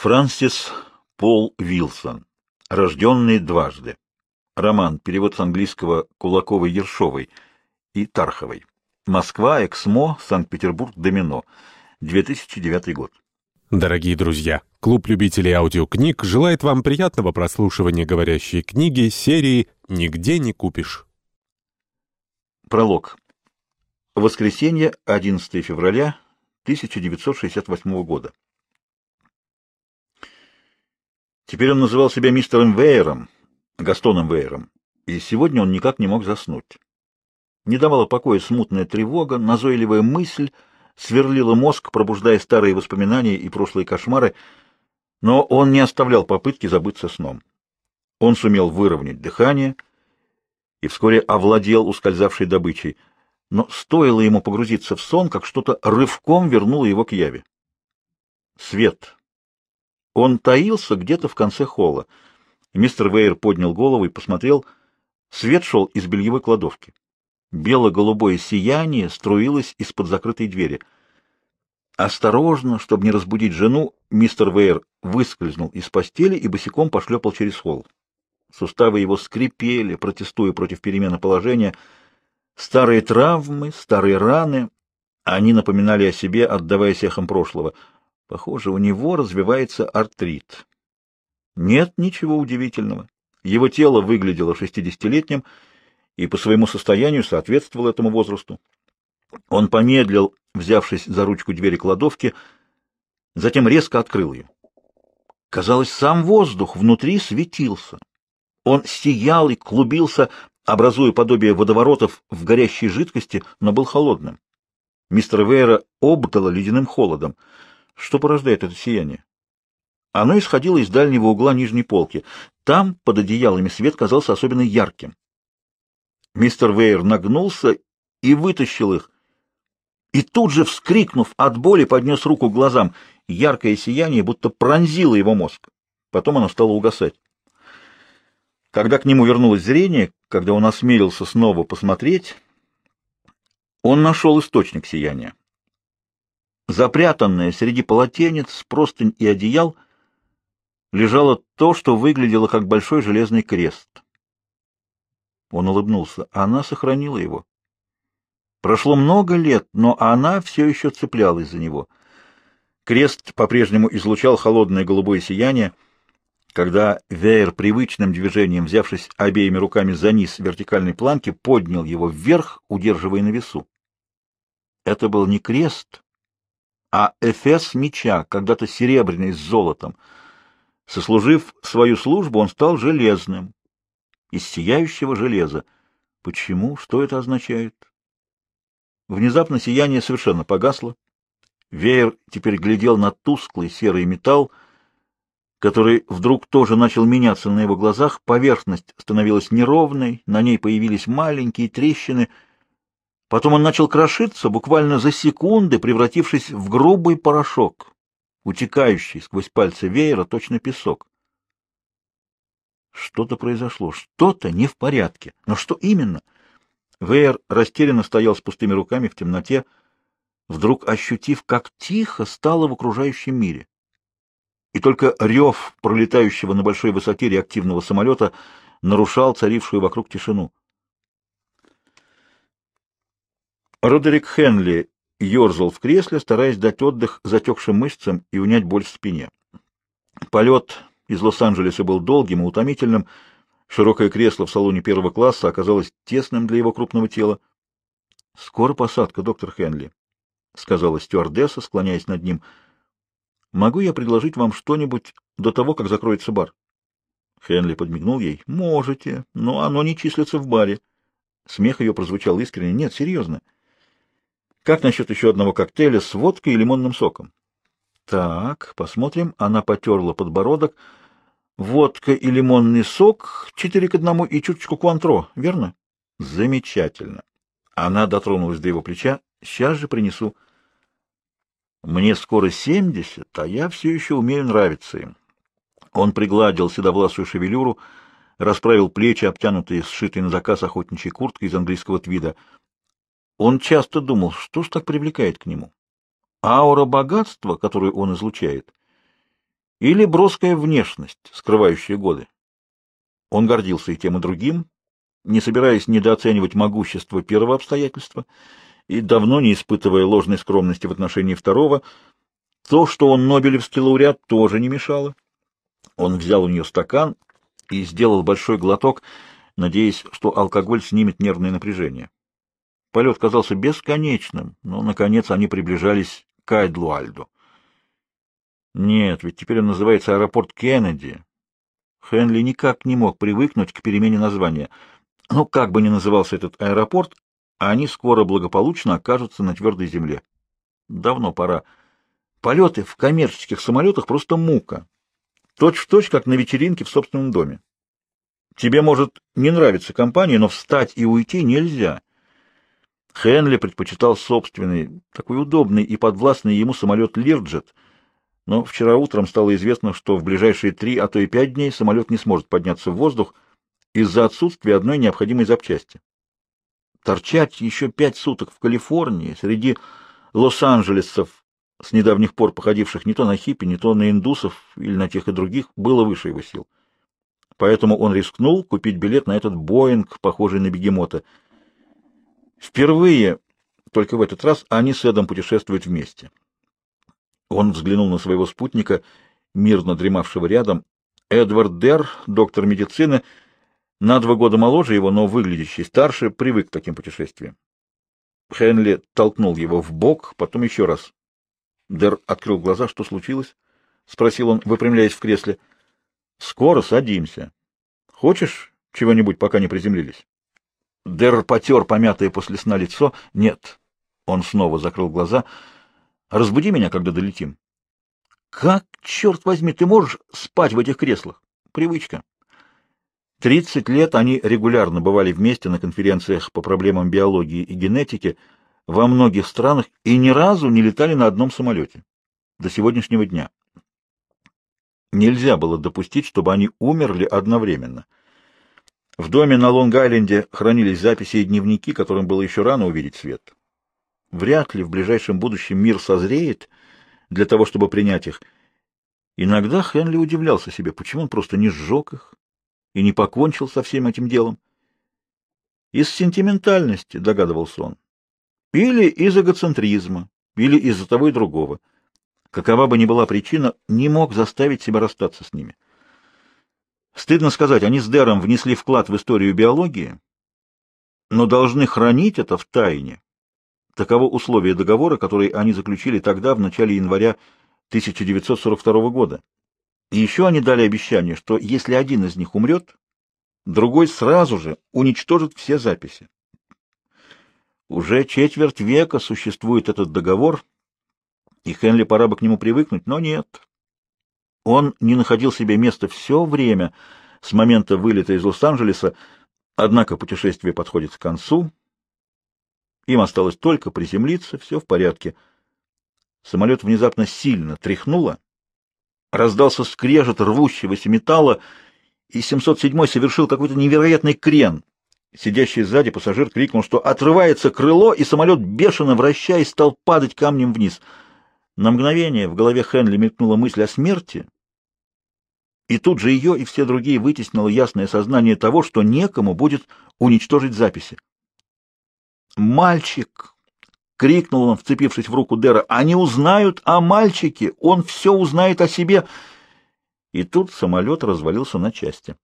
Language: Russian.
Франсис Пол Вилсон, рожденный дважды. Роман, перевод с английского Кулаковой-Ершовой и Тарховой. Москва, Эксмо, Санкт-Петербург, Домино. 2009 год. Дорогие друзья, клуб любителей аудиокниг желает вам приятного прослушивания говорящей книги серии «Нигде не купишь». Пролог. Воскресенье, 11 февраля 1968 года. Теперь он называл себя мистером Вейером, Гастоном Вейером, и сегодня он никак не мог заснуть. Не давала покоя смутная тревога, назойливая мысль сверлила мозг, пробуждая старые воспоминания и прошлые кошмары, но он не оставлял попытки забыться сном. Он сумел выровнять дыхание и вскоре овладел ускользавшей добычей, но стоило ему погрузиться в сон, как что-то рывком вернуло его к яве. Свет он таился где-то в конце холла. Мистер Вейер поднял голову и посмотрел. Свет шел из бельевой кладовки. Бело-голубое сияние струилось из-под закрытой двери. Осторожно, чтобы не разбудить жену, мистер Вейер выскользнул из постели и босиком пошлепал через холл. Суставы его скрипели, протестуя против перемены положения. Старые травмы, старые раны, они напоминали о себе, отдаваясь эхом прошлого — Похоже, у него развивается артрит. Нет ничего удивительного. Его тело выглядело шестидесятилетним и по своему состоянию соответствовало этому возрасту. Он помедлил, взявшись за ручку двери кладовки, затем резко открыл ее. Казалось, сам воздух внутри светился. Он сиял и клубился, образуя подобие водоворотов в горящей жидкости, но был холодным. Мистер Вейра обдало ледяным холодом — что порождает это сияние. Оно исходило из дальнего угла нижней полки. Там под одеялами свет казался особенно ярким. Мистер Вейер нагнулся и вытащил их. И тут же, вскрикнув от боли, поднес руку к глазам. Яркое сияние будто пронзило его мозг. Потом оно стало угасать. Когда к нему вернулось зрение, когда он осмелился снова посмотреть, он нашел источник сияния. Запрятанное среди полотенец, простынь и одеял лежало то, что выглядело как большой железный крест. Он улыбнулся. Она сохранила его. Прошло много лет, но она все еще цеплялась за него. Крест по-прежнему излучал холодное голубое сияние. Когда Вейер привычным движением, взявшись обеими руками за низ вертикальной планки, поднял его вверх, удерживая на весу. Это был не крест, а эфес меча, когда-то серебряный с золотом. Сослужив свою службу, он стал железным, из сияющего железа. Почему? Что это означает? Внезапно сияние совершенно погасло. Веер теперь глядел на тусклый серый металл, который вдруг тоже начал меняться на его глазах. Поверхность становилась неровной, на ней появились маленькие трещины — Потом он начал крошиться, буквально за секунды превратившись в грубый порошок, утекающий сквозь пальцы веера точно песок. Что-то произошло, что-то не в порядке. Но что именно? Вейер растерянно стоял с пустыми руками в темноте, вдруг ощутив, как тихо стало в окружающем мире. И только рев пролетающего на большой высоте реактивного самолета нарушал царившую вокруг тишину. Родерик Хенли ерзал в кресле, стараясь дать отдых затекшим мышцам и унять боль в спине. Полет из Лос-Анджелеса был долгим и утомительным. Широкое кресло в салоне первого класса оказалось тесным для его крупного тела. — Скоро посадка, доктор Хенли, — сказала стюардесса, склоняясь над ним. — Могу я предложить вам что-нибудь до того, как закроется бар? Хенли подмигнул ей. — Можете, но оно не числится в баре. Смех ее прозвучал искренне. — Нет, серьезно. — как насчет еще одного коктейля с водкой и лимонным соком? Так, посмотрим. Она потерла подбородок. Водка и лимонный сок — четыре к одному и чуточку куантро, верно? Замечательно. Она дотронулась до его плеча. Сейчас же принесу. Мне скоро семьдесят, а я все еще умею нравиться им. Он пригладил седовласую шевелюру, расправил плечи, обтянутые сшитой на заказ охотничьей курткой из английского твида. Он часто думал, что ж так привлекает к нему? Аура богатства, которую он излучает, или броская внешность, скрывающая годы? Он гордился и тем, и другим, не собираясь недооценивать могущество первого обстоятельства и давно не испытывая ложной скромности в отношении второго, то, что он Нобелевский лауреат, тоже не мешало. Он взял у нее стакан и сделал большой глоток, надеясь, что алкоголь снимет нервное напряжение. Полет казался бесконечным, но, наконец, они приближались к Айдлуальду. Нет, ведь теперь он называется аэропорт Кеннеди. Хенли никак не мог привыкнуть к перемене названия. Но как бы ни назывался этот аэропорт, они скоро благополучно окажутся на твердой земле. Давно пора. Полеты в коммерческих самолетах просто мука. Точь-в-точь, точь, как на вечеринке в собственном доме. Тебе может не нравиться компания, но встать и уйти нельзя. Хенли предпочитал собственный, такой удобный и подвластный ему самолет «Лирджет», но вчера утром стало известно, что в ближайшие три, а то и пять дней самолет не сможет подняться в воздух из-за отсутствия одной необходимой запчасти. Торчать еще пять суток в Калифорнии среди лос-анджелесцев, с недавних пор походивших не то на хиппи, не то на индусов или на тех и других, было выше его сил. Поэтому он рискнул купить билет на этот «Боинг», похожий на бегемота — Впервые, только в этот раз, они с Эдом путешествуют вместе. Он взглянул на своего спутника, мирно дремавшего рядом. Эдвард Дер, доктор медицины, на два года моложе его, но выглядящий старше, привык к таким путешествиям. Хенли толкнул его в бок, потом еще раз. Дер открыл глаза. Что случилось? — спросил он, выпрямляясь в кресле. — Скоро садимся. Хочешь чего-нибудь, пока не приземлились? Дерр потер помятое после сна лицо. «Нет». Он снова закрыл глаза. «Разбуди меня, когда долетим». «Как, черт возьми, ты можешь спать в этих креслах?» «Привычка». Тридцать лет они регулярно бывали вместе на конференциях по проблемам биологии и генетики во многих странах и ни разу не летали на одном самолете. До сегодняшнего дня. Нельзя было допустить, чтобы они умерли одновременно — в доме на Лонг-Айленде хранились записи и дневники, которым было еще рано увидеть свет. Вряд ли в ближайшем будущем мир созреет для того, чтобы принять их. Иногда Хенли удивлялся себе, почему он просто не сжег их и не покончил со всем этим делом. Из сентиментальности, догадывался он, или из эгоцентризма, или из-за того и другого. Какова бы ни была причина, не мог заставить себя расстаться с ними. Стыдно сказать, они с Дером внесли вклад в историю биологии, но должны хранить это в тайне. Таково условие договора, который они заключили тогда, в начале января 1942 года. И еще они дали обещание, что если один из них умрет, другой сразу же уничтожит все записи. Уже четверть века существует этот договор, и Хенли пора бы к нему привыкнуть, но нет. Он не находил себе места все время с момента вылета из Лос-Анджелеса, однако путешествие подходит к концу. Им осталось только приземлиться, все в порядке. Самолет внезапно сильно тряхнуло, раздался скрежет рвущегося металла, и 707-й совершил какой-то невероятный крен. Сидящий сзади пассажир крикнул, что отрывается крыло, и самолет, бешено вращаясь, стал падать камнем вниз — на мгновение в голове Хенли мелькнула мысль о смерти, и тут же ее и все другие вытеснило ясное сознание того, что некому будет уничтожить записи. «Мальчик!» — крикнул он, вцепившись в руку Дера. «Они узнают о мальчике! Он все узнает о себе!» И тут самолет развалился на части.